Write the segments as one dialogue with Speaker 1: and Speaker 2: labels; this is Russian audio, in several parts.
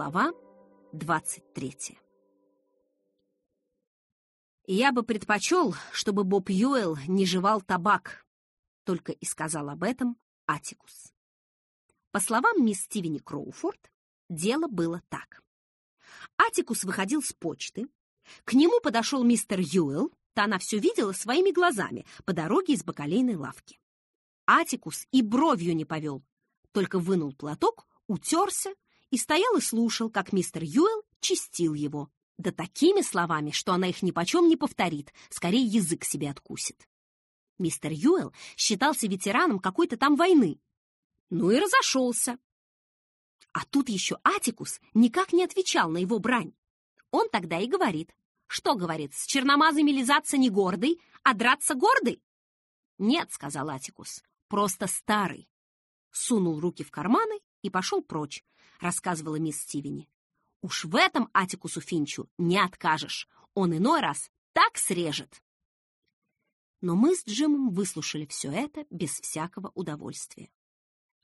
Speaker 1: Глава 23 «Я бы предпочел, чтобы Боб Юэлл не жевал табак», только и сказал об этом Атикус. По словам мисс Стивени Кроуфорд, дело было так. Атикус выходил с почты, к нему подошел мистер Юэлл, то она все видела своими глазами по дороге из бакалейной лавки. Атикус и бровью не повел, только вынул платок, утерся и стоял и слушал, как мистер Юэлл чистил его. Да такими словами, что она их нипочем не повторит, скорее язык себе откусит. Мистер Юэлл считался ветераном какой-то там войны. Ну и разошелся. А тут еще Атикус никак не отвечал на его брань. Он тогда и говорит. Что, говорит, с черномазами лизаться не гордый, а драться гордый? Нет, сказал Атикус, просто старый. Сунул руки в карманы и пошел прочь, рассказывала мисс Стивени. Уж в этом Атикусу Финчу не откажешь. Он иной раз так срежет. Но мы с Джимом выслушали все это без всякого удовольствия.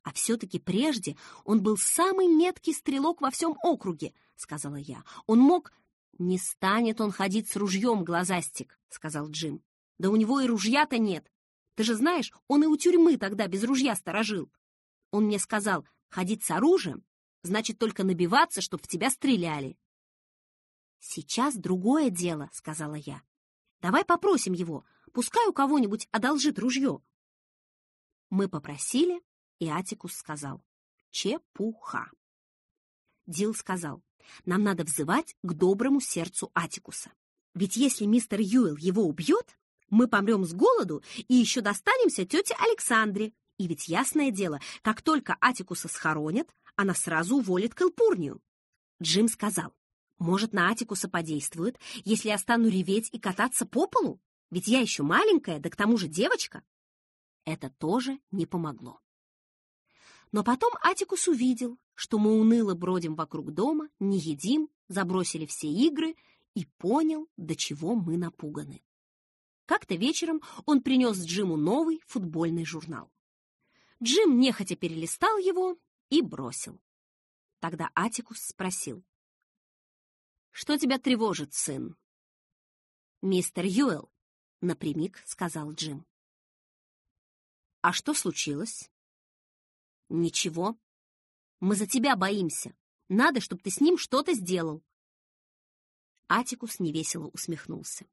Speaker 1: А все-таки прежде он был самый меткий стрелок во всем округе, сказала я. Он мог... Не станет он ходить с ружьем, глазастик, сказал Джим. Да у него и ружья-то нет. Ты же знаешь, он и у тюрьмы тогда без ружья сторожил. Он мне сказал, ходить с оружием значит только набиваться, чтоб в тебя стреляли. «Сейчас другое дело», — сказала я. «Давай попросим его, пускай у кого-нибудь одолжит ружье». Мы попросили, и Атикус сказал «Чепуха». Дил сказал, нам надо взывать к доброму сердцу Атикуса. Ведь если мистер Юэл его убьет, мы помрем с голоду и еще достанемся тете Александре. И ведь ясное дело, как только Атикуса схоронят, она сразу уволит Кэлпурнию. Джим сказал, может, на Атикуса подействует, если я стану реветь и кататься по полу? Ведь я еще маленькая, да к тому же девочка. Это тоже не помогло. Но потом Атикус увидел, что мы уныло бродим вокруг дома, не едим, забросили все игры и понял, до чего мы напуганы. Как-то вечером он принес Джиму новый футбольный журнал. Джим нехотя перелистал его и бросил. Тогда Атикус спросил. «Что тебя тревожит, сын?» «Мистер Юэлл», — напрямик сказал Джим. «А что случилось?» «Ничего. Мы за тебя боимся. Надо, чтобы ты с ним что-то сделал». Атикус невесело усмехнулся.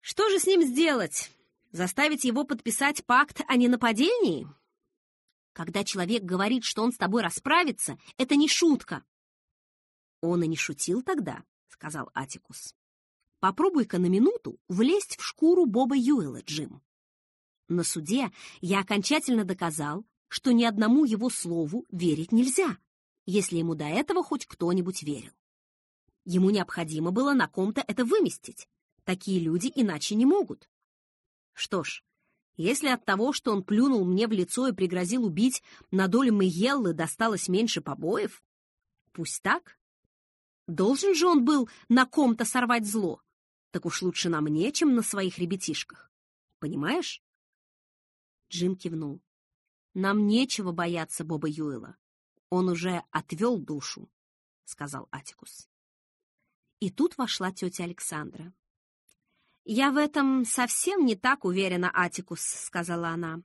Speaker 1: «Что же с ним сделать? Заставить его подписать пакт о ненападении?» Когда человек говорит, что он с тобой расправится, это не шутка. Он и не шутил тогда, сказал Атикус. Попробуй-ка на минуту влезть в шкуру Боба Юэла, Джим. На суде я окончательно доказал, что ни одному его слову верить нельзя, если ему до этого хоть кто-нибудь верил. Ему необходимо было на ком-то это выместить. Такие люди иначе не могут. Что ж, если от того, что он плюнул мне в лицо и пригрозил убить, на долю Мэйеллы досталось меньше побоев, пусть так. Должен же он был на ком-то сорвать зло. Так уж лучше на мне, чем на своих ребятишках. Понимаешь? Джим кивнул. Нам нечего бояться Боба Юэла. Он уже отвел душу, сказал Атикус. И тут вошла тетя Александра. «Я в этом совсем не так уверена, Атикус», — сказала она.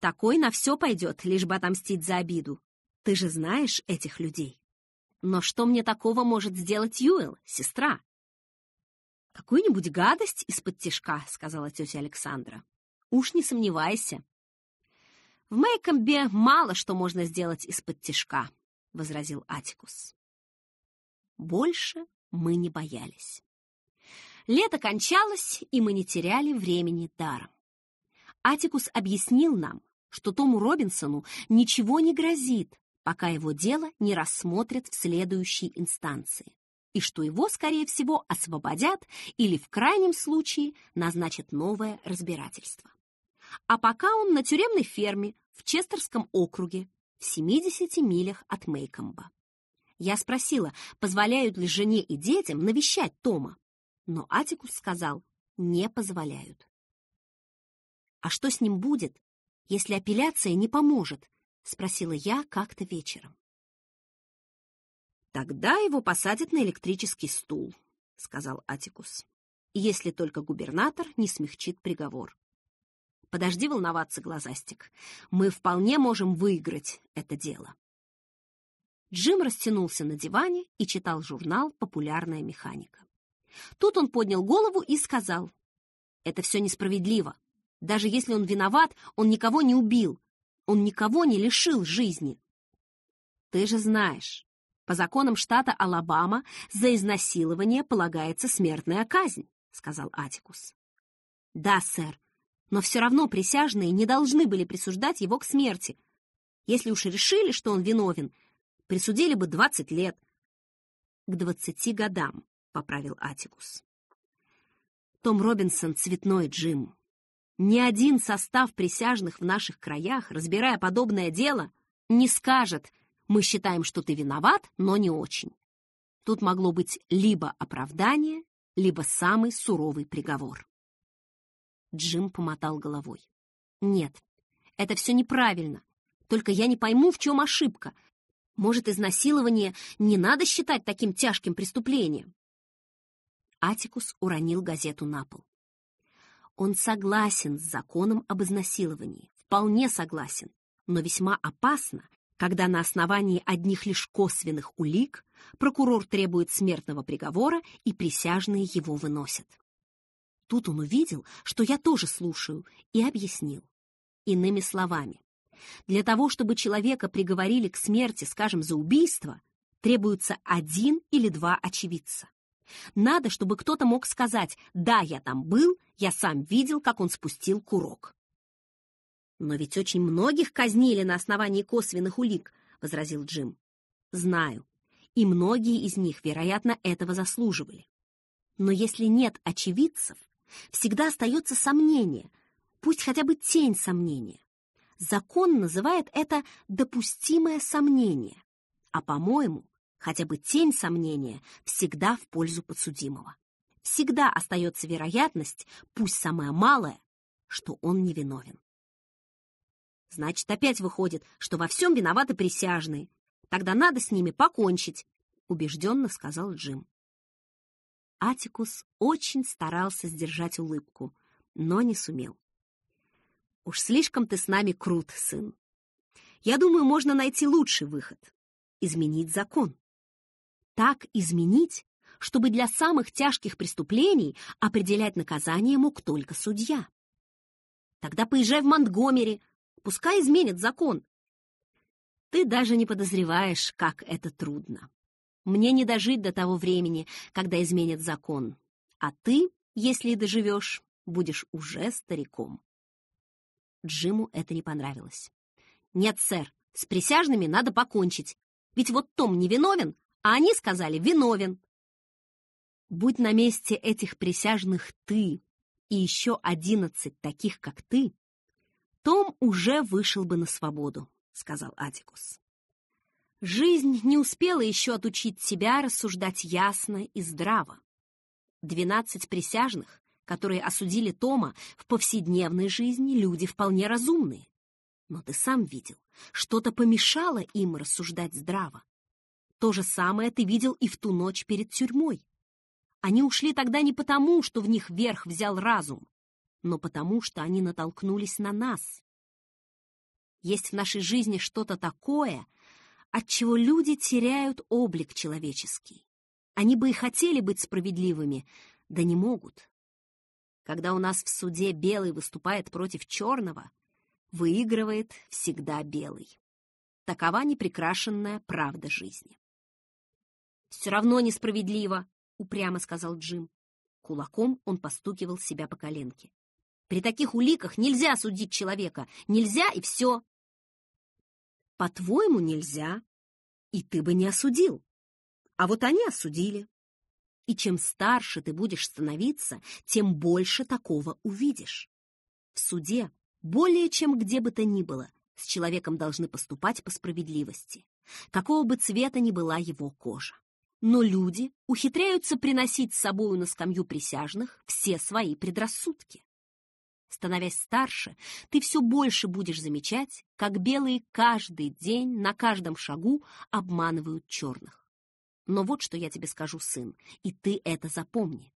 Speaker 1: «Такой на все пойдет, лишь бы отомстить за обиду. Ты же знаешь этих людей. Но что мне такого может сделать Юэл, сестра?» «Какую-нибудь гадость из-под тишка», — сказала тетя Александра. «Уж не сомневайся». «В Мейкомбе мало что можно сделать из-под тишка», — возразил Атикус. Больше мы не боялись. Лето кончалось, и мы не теряли времени даром. Атикус объяснил нам, что Тому Робинсону ничего не грозит, пока его дело не рассмотрят в следующей инстанции, и что его, скорее всего, освободят или в крайнем случае назначат новое разбирательство. А пока он на тюремной ферме в Честерском округе в 70 милях от Мейкомба. Я спросила, позволяют ли жене и детям навещать Тома но Атикус сказал, не позволяют. «А что с ним будет, если апелляция не поможет?» — спросила я как-то вечером. Тогда его посадят на электрический стул, сказал Атикус. Если только губернатор не смягчит приговор. Подожди волноваться, глазастик. Мы вполне можем выиграть это дело. Джим растянулся на диване и читал журнал «Популярная механика». Тут он поднял голову и сказал, «Это все несправедливо. Даже если он виноват, он никого не убил. Он никого не лишил жизни. Ты же знаешь, по законам штата Алабама за изнасилование полагается смертная казнь, сказал Атикус. Да, сэр, но все равно присяжные не должны были присуждать его к смерти. Если уж решили, что он виновен, присудили бы 20 лет. К 20 годам, поправил Атикус. Том Робинсон — цветной Джим. Ни один состав присяжных в наших краях, разбирая подобное дело, не скажет «мы считаем, что ты виноват, но не очень». Тут могло быть либо оправдание, либо самый суровый приговор. Джим помотал головой. «Нет, это все неправильно. Только я не пойму, в чем ошибка. Может, изнасилование не надо считать таким тяжким преступлением?» Атикус уронил газету на пол. Он согласен с законом об изнасиловании, вполне согласен, но весьма опасно, когда на основании одних лишь косвенных улик прокурор требует смертного приговора и присяжные его выносят. Тут он увидел, что я тоже слушаю, и объяснил. Иными словами, для того, чтобы человека приговорили к смерти, скажем, за убийство, требуется один или два очевидца. Надо, чтобы кто-то мог сказать «Да, я там был, я сам видел, как он спустил курок». «Но ведь очень многих казнили на основании косвенных улик», — возразил Джим. «Знаю, и многие из них, вероятно, этого заслуживали. Но если нет очевидцев, всегда остается сомнение, пусть хотя бы тень сомнения. Закон называет это допустимое сомнение, а, по-моему, хотя бы тень сомнения всегда в пользу подсудимого. Всегда остается вероятность, пусть самая малая, что он невиновен. Значит, опять выходит, что во всем виноваты присяжные. Тогда надо с ними покончить, убежденно сказал Джим. Атикус очень старался сдержать улыбку, но не сумел. «Уж слишком ты с нами крут, сын. Я думаю, можно найти лучший выход — изменить закон так изменить, чтобы для самых тяжких преступлений определять наказание мог только судья. Тогда поезжай в Монтгомери, пускай изменят закон. Ты даже не подозреваешь, как это трудно. Мне не дожить до того времени, когда изменят закон. А ты, если и доживешь, будешь уже стариком. Джиму это не понравилось. «Нет, сэр, с присяжными надо покончить. Ведь вот Том невиновен, а они сказали «виновен». Будь на месте этих присяжных ты и еще одиннадцать таких, как ты, Том уже вышел бы на свободу, сказал Атикус. Жизнь не успела еще отучить тебя рассуждать ясно и здраво. Двенадцать присяжных, которые осудили Тома, в повседневной жизни люди вполне разумные. Но ты сам видел, что-то помешало им рассуждать здраво. То же самое ты видел и в ту ночь перед тюрьмой. Они ушли тогда не потому, что в них верх взял разум, но потому, что они натолкнулись на нас. Есть в нашей жизни что-то такое, от чего люди теряют облик человеческий. Они бы и хотели быть справедливыми, да не могут. Когда у нас в суде белый выступает против черного, выигрывает всегда белый. Такова непрекрашенная правда жизни. «Все равно несправедливо», — упрямо сказал Джим. Кулаком он постукивал себя по коленке. «При таких уликах нельзя судить человека. Нельзя и все». «По-твоему, нельзя, и ты бы не осудил. А вот они осудили. И чем старше ты будешь становиться, тем больше такого увидишь. В суде, более чем где бы то ни было, с человеком должны поступать по справедливости, какого бы цвета ни была его кожа но люди ухитряются приносить с собою на скамью присяжных все свои предрассудки. Становясь старше, ты все больше будешь замечать, как белые каждый день на каждом шагу обманывают черных. Но вот что я тебе скажу, сын, и ты это запомни.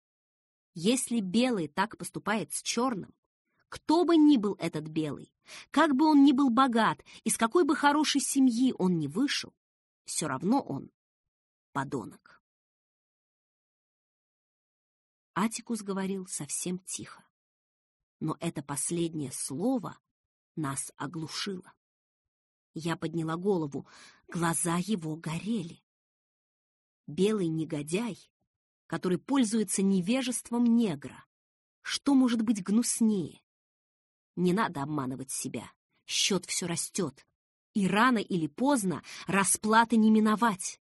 Speaker 1: Если белый так поступает с черным, кто бы ни был этот белый, как бы он ни был богат, из какой бы хорошей семьи он ни вышел, все равно он подонок. Атикус говорил совсем тихо, но это последнее слово нас оглушило. Я подняла голову, глаза его горели. Белый негодяй, который пользуется невежеством негра. Что может быть гнуснее? Не надо обманывать себя. Счет все растет. И рано или поздно расплаты не миновать.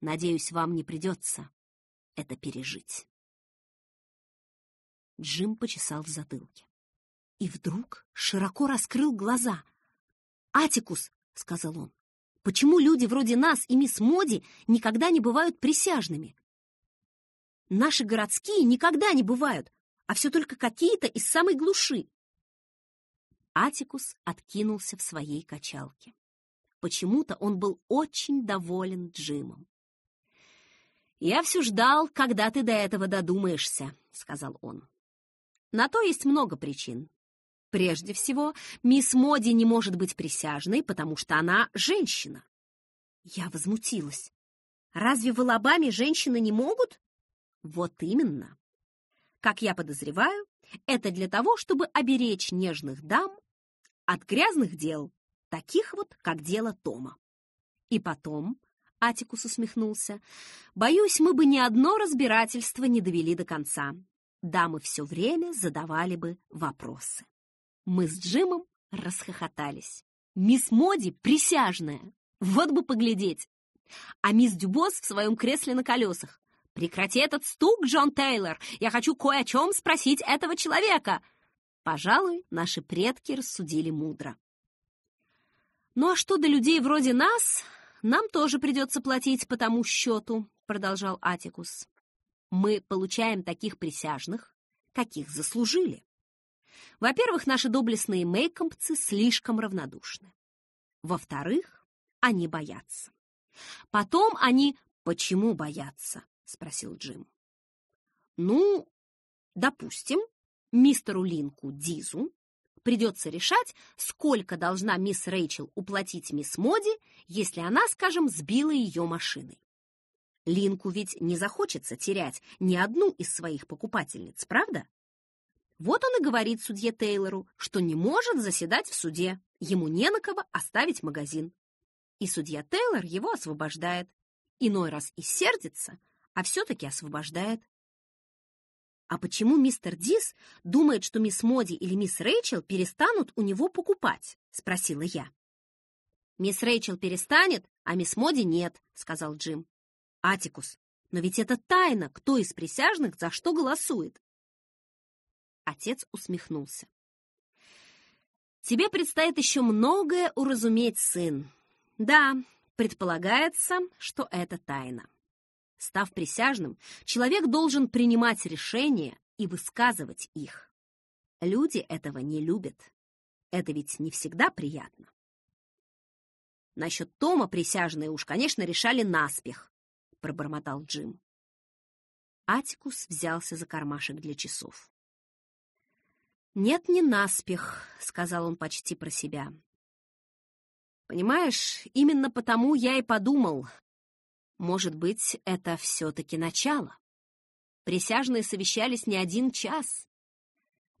Speaker 1: Надеюсь, вам не придется это пережить. Джим почесал в затылке. И вдруг широко раскрыл глаза — «Атикус», — сказал он, — «почему люди вроде нас и мисс Моди никогда не бывают присяжными? Наши городские никогда не бывают, а все только какие-то из самой глуши». Атикус откинулся в своей качалке. Почему-то он был очень доволен Джимом. «Я все ждал, когда ты до этого додумаешься», — сказал он. «На то есть много причин. Прежде всего, мисс Моди не может быть присяжной, потому что она женщина. Я возмутилась. Разве в Алабаме женщины не могут? Вот именно. Как я подозреваю, это для того, чтобы оберечь нежных дам от грязных дел, таких вот, как дело Тома. И потом, Атикус усмехнулся, боюсь, мы бы ни одно разбирательство не довели до конца. Дамы все время задавали бы вопросы. Мы с Джимом расхохотались. Мисс Моди присяжная. Вот бы поглядеть. А мисс Дюбос в своем кресле на колесах. Прекрати этот стук, Джон Тейлор. Я хочу кое о чем спросить этого человека. Пожалуй, наши предки рассудили мудро. Ну а что до людей вроде нас, нам тоже придется платить по тому счету, продолжал Атикус. Мы получаем таких присяжных, каких заслужили. Во-первых, наши доблестные мейкомпцы слишком равнодушны. Во-вторых, они боятся. Потом они... Почему боятся? Спросил Джим. Ну, допустим, мистеру Линку Дизу придется решать, сколько должна мисс Рэйчел уплатить мисс Моди, если она, скажем, сбила ее машиной. Линку ведь не захочется терять ни одну из своих покупательниц, правда? Вот он и говорит судье Тейлору, что не может заседать в суде, ему не на кого оставить магазин. И судья Тейлор его освобождает. Иной раз и сердится, а все-таки освобождает. А почему мистер Дис думает, что мисс Моди или мисс Рэйчел перестанут у него покупать? Спросила я. Мисс Рэйчел перестанет, а мисс Моди нет, сказал Джим. Атикус, но ведь это тайна, кто из присяжных за что голосует. Отец усмехнулся. «Тебе предстоит еще многое уразуметь, сын. Да, предполагается, что это тайна. Став присяжным, человек должен принимать решения и высказывать их. Люди этого не любят. Это ведь не всегда приятно. Насчет Тома присяжные уж, конечно, решали наспех, пробормотал Джим. Атикус взялся за кармашек для часов. «Нет, не наспех», — сказал он почти про себя. «Понимаешь, именно потому я и подумал, может быть, это все-таки начало. Присяжные совещались не один час.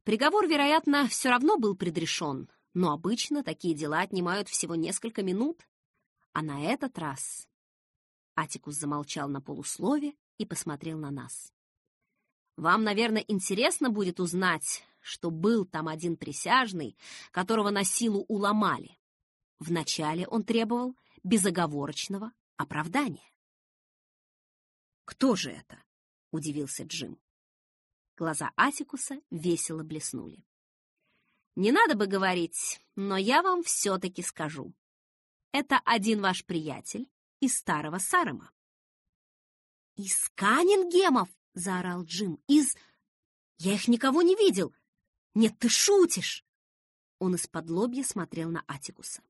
Speaker 1: Приговор, вероятно, все равно был предрешен, но обычно такие дела отнимают всего несколько минут. А на этот раз...» Атикус замолчал на полуслове и посмотрел на нас. «Вам, наверное, интересно будет узнать, что был там один присяжный, которого на силу уломали. Вначале он требовал безоговорочного оправдания. «Кто же это?» — удивился Джим. Глаза Атикуса весело блеснули. «Не надо бы говорить, но я вам все-таки скажу. Это один ваш приятель из старого Сарема». «Из Каннингемов!» — заорал Джим. «Из... Я их никого не видел. Нет, ты шутишь!» Он из-под лобья смотрел на Атикуса.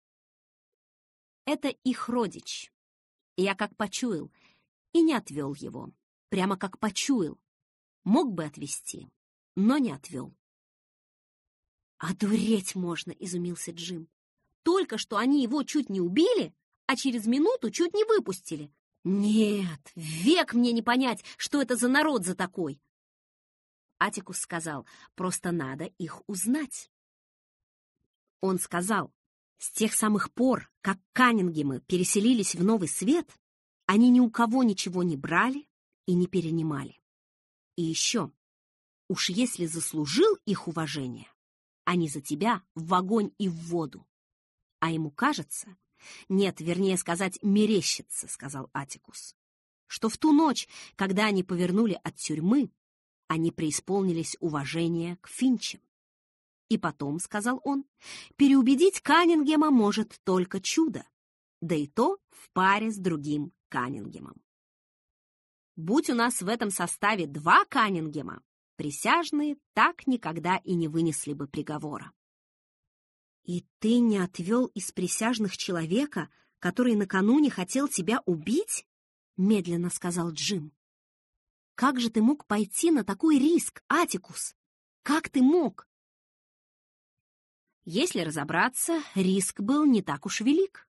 Speaker 1: «Это их родич. Я как почуял, и не отвел его, прямо как почуял. Мог бы отвести, но не отвел. «Одуреть можно!» — изумился Джим. «Только что они его чуть не убили, а через минуту чуть не выпустили. Нет, век мне не понять, что это за народ за такой!» Атикус сказал, «Просто надо их узнать». Он сказал, с тех самых пор, как Каннингемы переселились в Новый Свет, они ни у кого ничего не брали и не перенимали. И еще, уж если заслужил их уважение, они за тебя в огонь и в воду. А ему кажется, нет, вернее сказать, мерещится, сказал Атикус, что в ту ночь, когда они повернули от тюрьмы, они преисполнились уважения к Финчам. И потом, — сказал он, — переубедить Каннингема может только чудо, да и то в паре с другим Каннингемом. Будь у нас в этом составе два Каннингема, присяжные так никогда и не вынесли бы приговора. «И ты не отвел из присяжных человека, который накануне хотел тебя убить?» — медленно сказал Джим. «Как же ты мог пойти на такой риск, Атикус? Как ты мог?» Если разобраться, риск был не так уж велик.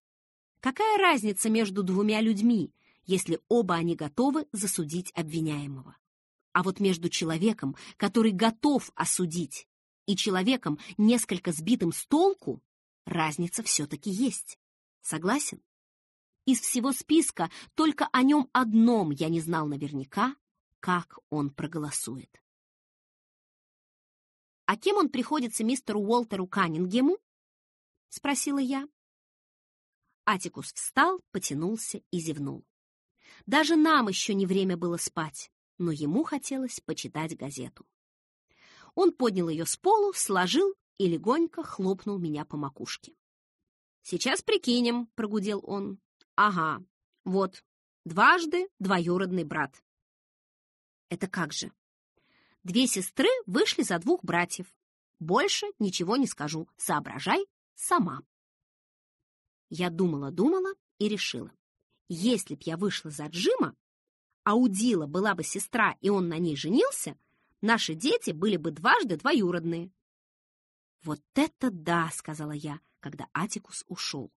Speaker 1: Какая разница между двумя людьми, если оба они готовы засудить обвиняемого? А вот между человеком, который готов осудить, и человеком, несколько сбитым с толку, разница все-таки есть. Согласен? Из всего списка только о нем одном я не знал наверняка, как он проголосует. «А кем он приходится мистеру Уолтеру Каннингему?» — спросила я. Атикус встал, потянулся и зевнул. Даже нам еще не время было спать, но ему хотелось почитать газету. Он поднял ее с полу, сложил и легонько хлопнул меня по макушке. «Сейчас прикинем», — прогудел он. «Ага, вот, дважды двоюродный брат». «Это как же?» Две сестры вышли за двух братьев. Больше ничего не скажу. Соображай сама. Я думала-думала и решила. Если б я вышла за Джима, а у Дила была бы сестра, и он на ней женился, наши дети были бы дважды двоюродные. «Вот это да!» — сказала я, когда Атикус ушел.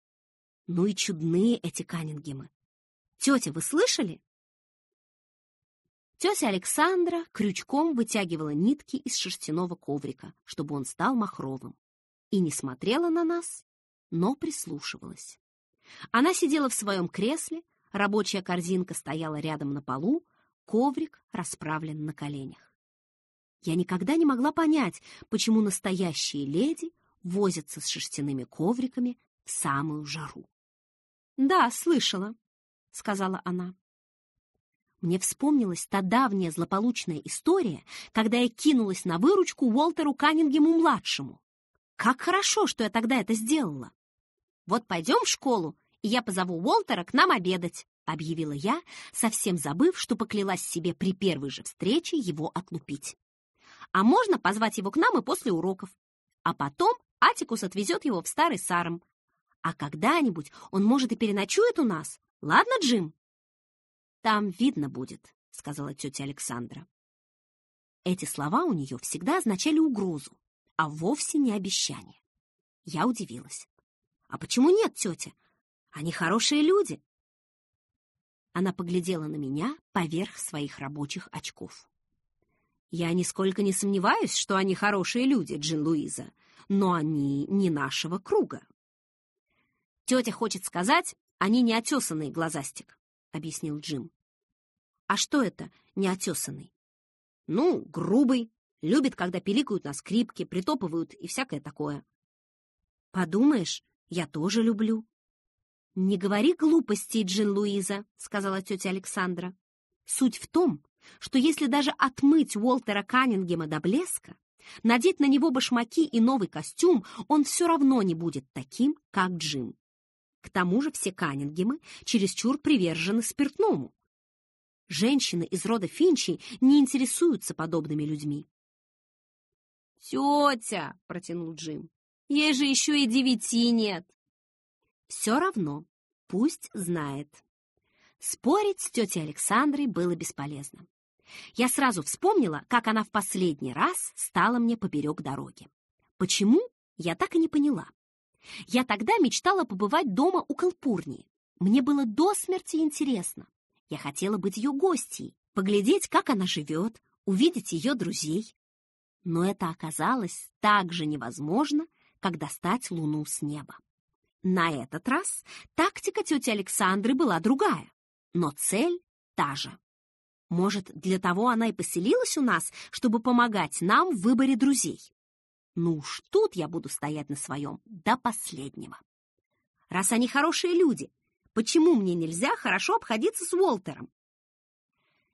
Speaker 1: «Ну и чудные эти Каннингемы! Тетя, вы слышали?» Тетя Александра крючком вытягивала нитки из шерстяного коврика, чтобы он стал махровым, и не смотрела на нас, но прислушивалась. Она сидела в своем кресле, рабочая корзинка стояла рядом на полу, коврик расправлен на коленях. Я никогда не могла понять, почему настоящие леди возятся с шерстяными ковриками в самую жару. «Да, слышала», — сказала она. Мне вспомнилась та давняя злополучная история, когда я кинулась на выручку Уолтеру Каннингему-младшему. Как хорошо, что я тогда это сделала. Вот пойдем в школу, и я позову Уолтера к нам обедать, объявила я, совсем забыв, что поклялась себе при первой же встрече его отлупить. А можно позвать его к нам и после уроков. А потом Атикус отвезет его в старый Саром. А когда-нибудь он, может, и переночует у нас. Ладно, Джим? «Там видно будет», — сказала тетя Александра. Эти слова у нее всегда означали угрозу, а вовсе не обещание. Я удивилась. «А почему нет, тетя? Они хорошие люди». Она поглядела на меня поверх своих рабочих очков. «Я нисколько не сомневаюсь, что они хорошие люди, Джин Луиза, но они не нашего круга». «Тетя хочет сказать, они не отесанные, глазастик. — объяснил Джим. «А что это неотесанный?» «Ну, грубый, любит, когда пиликают на скрипке, притопывают и всякое такое». «Подумаешь, я тоже люблю». «Не говори глупостей, Джин Луиза», — сказала тетя Александра. «Суть в том, что если даже отмыть Уолтера Каннингема до блеска, надеть на него башмаки и новый костюм, он все равно не будет таким, как Джим. К тому же все Каннингемы чересчур привержены спиртному. Женщины из рода Финчи не интересуются подобными людьми. «Тетя!» — протянул Джим. «Ей же еще и девяти нет!» «Все равно, пусть знает. Спорить с тетей Александрой было бесполезно. Я сразу вспомнила, как она в последний раз стала мне поперек дороги. Почему, я так и не поняла. Я тогда мечтала побывать дома у Калпурни. Мне было до смерти интересно. Я хотела быть ее гостьей, поглядеть, как она живет, увидеть ее друзей. Но это оказалось так же невозможно, как достать луну с неба. На этот раз тактика тети Александры была другая, но цель та же. Может, для того она и поселилась у нас, чтобы помогать нам в выборе друзей. Ну уж тут я буду стоять на своем до последнего. Раз они хорошие люди, почему мне нельзя хорошо обходиться с Уолтером?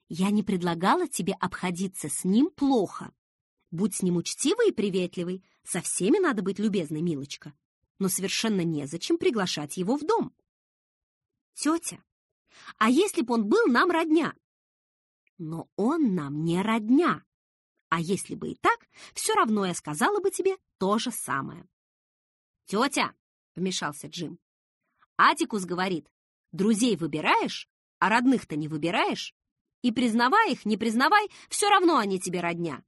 Speaker 1: Я не предлагала тебе обходиться с ним плохо. Будь с ним учтивой и приветливой. Со всеми надо быть любезной, милочка. Но совершенно незачем приглашать его в дом. Тетя, а если б он был нам родня? Но он нам не родня. А если бы и так, все равно я сказала бы тебе то же самое. «Тетя!» — вмешался Джим. «Атикус говорит, друзей выбираешь, а родных-то не выбираешь. И признавай их, не признавай, все равно они тебе родня.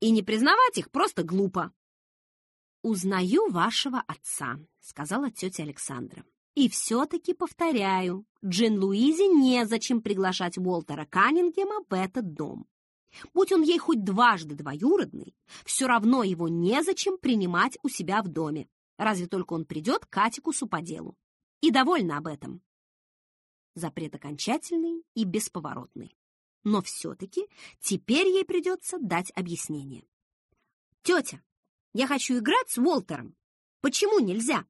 Speaker 1: И не признавать их просто глупо». «Узнаю вашего отца», — сказала тетя Александра. «И все-таки повторяю, Джин Луизе незачем приглашать Уолтера Каннингема в этот дом. Будь он ей хоть дважды двоюродный, все равно его незачем принимать у себя в доме, разве только он придет к Атикусу по делу. И довольна об этом. Запрет окончательный и бесповоротный. Но все-таки теперь ей придется дать объяснение. «Тетя, я хочу играть с Уолтером. Почему нельзя?»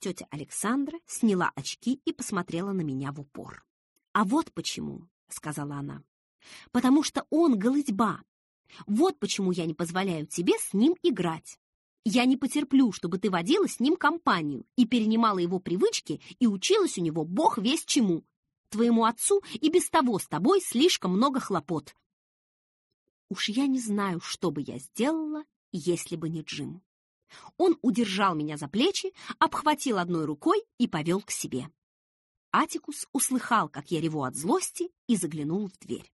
Speaker 1: Тетя Александра сняла очки и посмотрела на меня в упор. «А вот почему», — сказала она потому что он голытьба. Вот почему я не позволяю тебе с ним играть. Я не потерплю, чтобы ты водила с ним компанию и перенимала его привычки и училась у него бог весь чему. Твоему отцу и без того с тобой слишком много хлопот. Уж я не знаю, что бы я сделала, если бы не Джим. Он удержал меня за плечи, обхватил одной рукой и повел к себе. Атикус услыхал, как я реву от злости, и заглянул в дверь.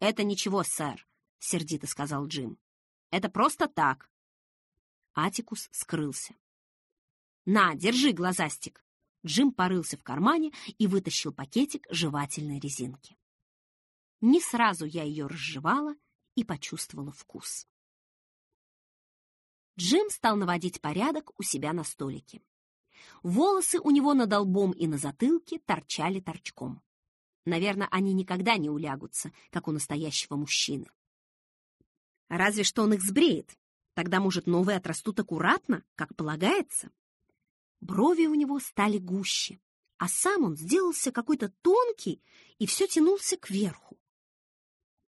Speaker 1: «Это ничего, сэр», — сердито сказал Джим. «Это просто так». Атикус скрылся. «На, держи, глазастик!» Джим порылся в кармане и вытащил пакетик жевательной резинки. Не сразу я ее разжевала и почувствовала вкус. Джим стал наводить порядок у себя на столике. Волосы у него над лбом и на затылке торчали торчком. Наверное, они никогда не улягутся, как у настоящего мужчины. Разве что он их сбреет. Тогда, может, новые отрастут аккуратно, как полагается. Брови у него стали гуще, а сам он сделался какой-то тонкий и все тянулся кверху.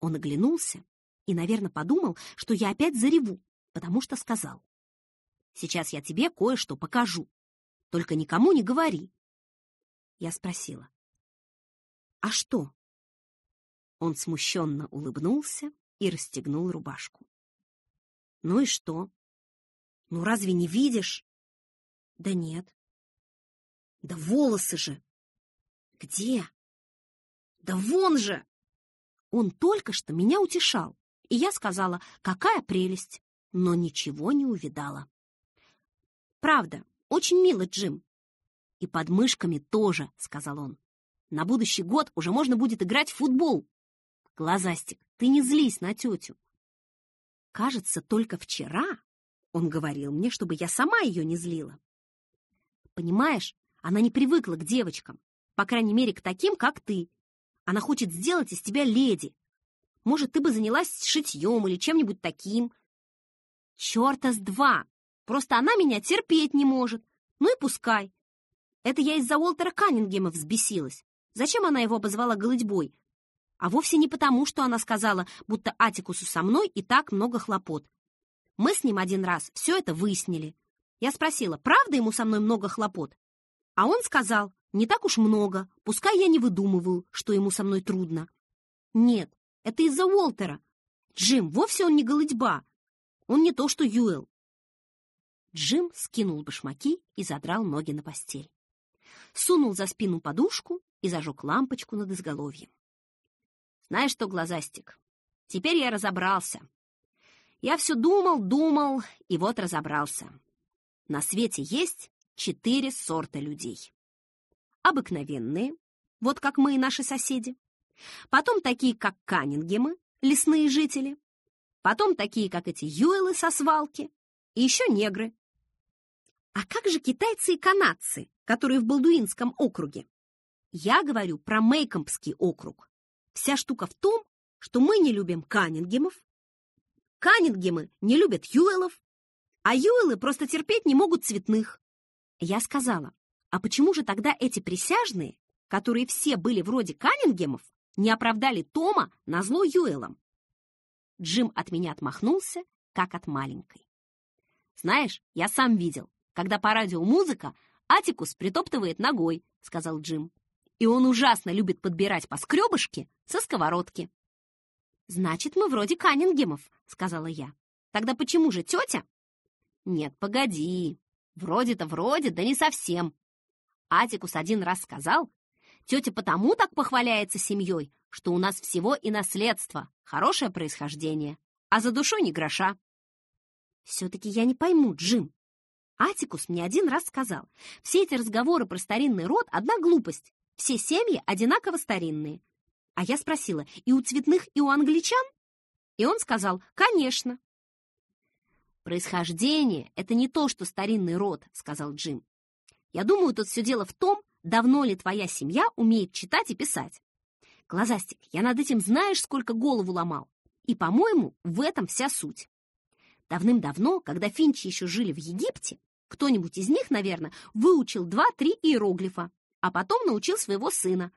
Speaker 1: Он оглянулся и, наверное, подумал, что я опять зареву, потому что сказал. «Сейчас я тебе кое-что покажу. Только никому не говори». Я спросила. «А что?» Он смущенно улыбнулся и расстегнул рубашку. «Ну и что? Ну разве не видишь?» «Да нет». «Да волосы же!» «Где?» «Да вон же!» Он только что меня утешал, и я сказала, какая прелесть, но ничего не увидала. «Правда, очень мило, Джим». «И под мышками тоже», — сказал он. На будущий год уже можно будет играть в футбол. Глазастик, ты не злись на тетю. Кажется, только вчера он говорил мне, чтобы я сама ее не злила. Понимаешь, она не привыкла к девочкам, по крайней мере, к таким, как ты. Она хочет сделать из тебя леди. Может, ты бы занялась шитьем или чем-нибудь таким. Черта с два! Просто она меня терпеть не может. Ну и пускай. Это я из-за Уолтера Каннингема взбесилась. Зачем она его обозвала голытьбой? А вовсе не потому, что она сказала, будто Атикусу со мной и так много хлопот. Мы с ним один раз все это выяснили. Я спросила, правда ему со мной много хлопот? А он сказал, не так уж много, пускай я не выдумываю, что ему со мной трудно. Нет, это из-за Уолтера. Джим, вовсе он не голытьба. Он не то, что Юэл. Джим скинул башмаки и задрал ноги на постель. сунул за спину подушку и зажег лампочку над изголовьем. Знаешь что, глазастик, теперь я разобрался. Я все думал, думал, и вот разобрался. На свете есть четыре сорта людей. Обыкновенные, вот как мы и наши соседи. Потом такие, как Каннингемы, лесные жители. Потом такие, как эти Юэлы со свалки. И еще негры. А как же китайцы и канадцы, которые в Балдуинском округе? Я говорю про Мейкомпский округ. Вся штука в том, что мы не любим Каннингемов, Каннингемы не любят Юэлов, а Юэлы просто терпеть не могут цветных. Я сказала, а почему же тогда эти присяжные, которые все были вроде Каннингемов, не оправдали Тома на зло Юэлам? Джим от меня отмахнулся, как от маленькой. Знаешь, я сам видел, когда по радио музыка, Атикус притоптывает ногой, сказал Джим. И он ужасно любит подбирать поскребышки со сковородки. «Значит, мы вроде Каннингемов», — сказала я. «Тогда почему же тетя?» «Нет, погоди. Вроде-то вроде, да не совсем. Атикус один раз сказал, тетя потому так похваляется семьей, что у нас всего и наследство, хорошее происхождение, а за душой ни гроша». «Все-таки я не пойму, Джим. Атикус мне один раз сказал, все эти разговоры про старинный род — одна глупость. Все семьи одинаково старинные. А я спросила, и у цветных, и у англичан? И он сказал, конечно. «Происхождение — это не то, что старинный род», — сказал Джим. «Я думаю, тут все дело в том, давно ли твоя семья умеет читать и писать. Глазастик, я над этим знаешь, сколько голову ломал. И, по-моему, в этом вся суть. Давным-давно, когда финчи еще жили в Египте, кто-нибудь из них, наверное, выучил два-три иероглифа, а потом научил своего сына.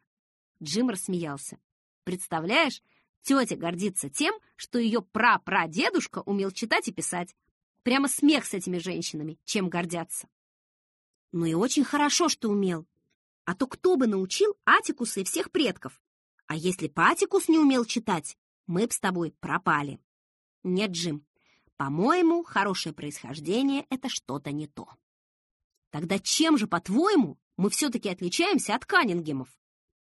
Speaker 1: Джим рассмеялся. Представляешь, тетя гордится тем, что ее прапрадедушка умел читать и писать. Прямо смех с этими женщинами, чем гордятся. Ну и очень хорошо, что умел. А то кто бы научил Атикуса и всех предков? А если бы Атикус не умел читать, мы б с тобой пропали. Нет, Джим, по-моему, хорошее происхождение — это что-то не то. Тогда чем же, по-твоему, мы все-таки отличаемся от Каннингемов?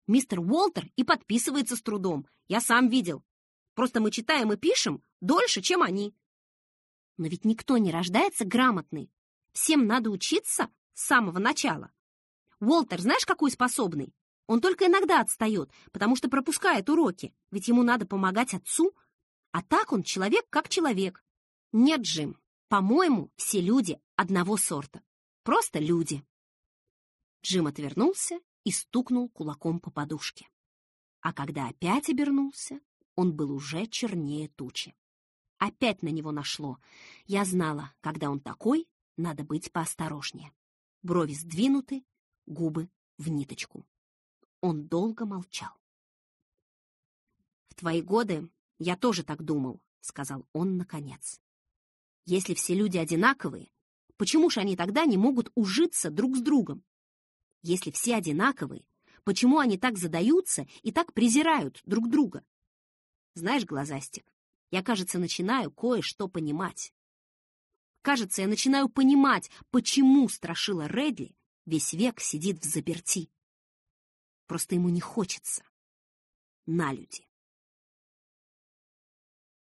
Speaker 1: Мистер Уолтер и подписывается с трудом. Я сам видел. Просто мы читаем и пишем дольше, чем они. Но ведь никто не рождается грамотный. Всем надо учиться с самого начала. Уолтер, знаешь, какой способный? Он только иногда отстает, потому что пропускает уроки, ведь ему надо помогать отцу. А так он человек как человек. Нет, Джим, по-моему, все люди одного сорта. Просто люди. Джим отвернулся и стукнул кулаком по подушке. А когда опять обернулся, он был уже чернее тучи. Опять на него нашло. Я знала, когда он такой, надо быть поосторожнее. Брови сдвинуты, губы в ниточку. Он долго молчал. «В твои годы я тоже так думал», — сказал он наконец. «Если все люди одинаковые, почему же они тогда не могут ужиться друг с другом? Если все одинаковые, почему они так задаются и так презирают друг друга? Знаешь, глазастик, я, кажется, начинаю кое-что понимать. Кажется, я начинаю понимать, почему страшила Редли весь век сидит в заперти. Просто ему не хочется. На люди.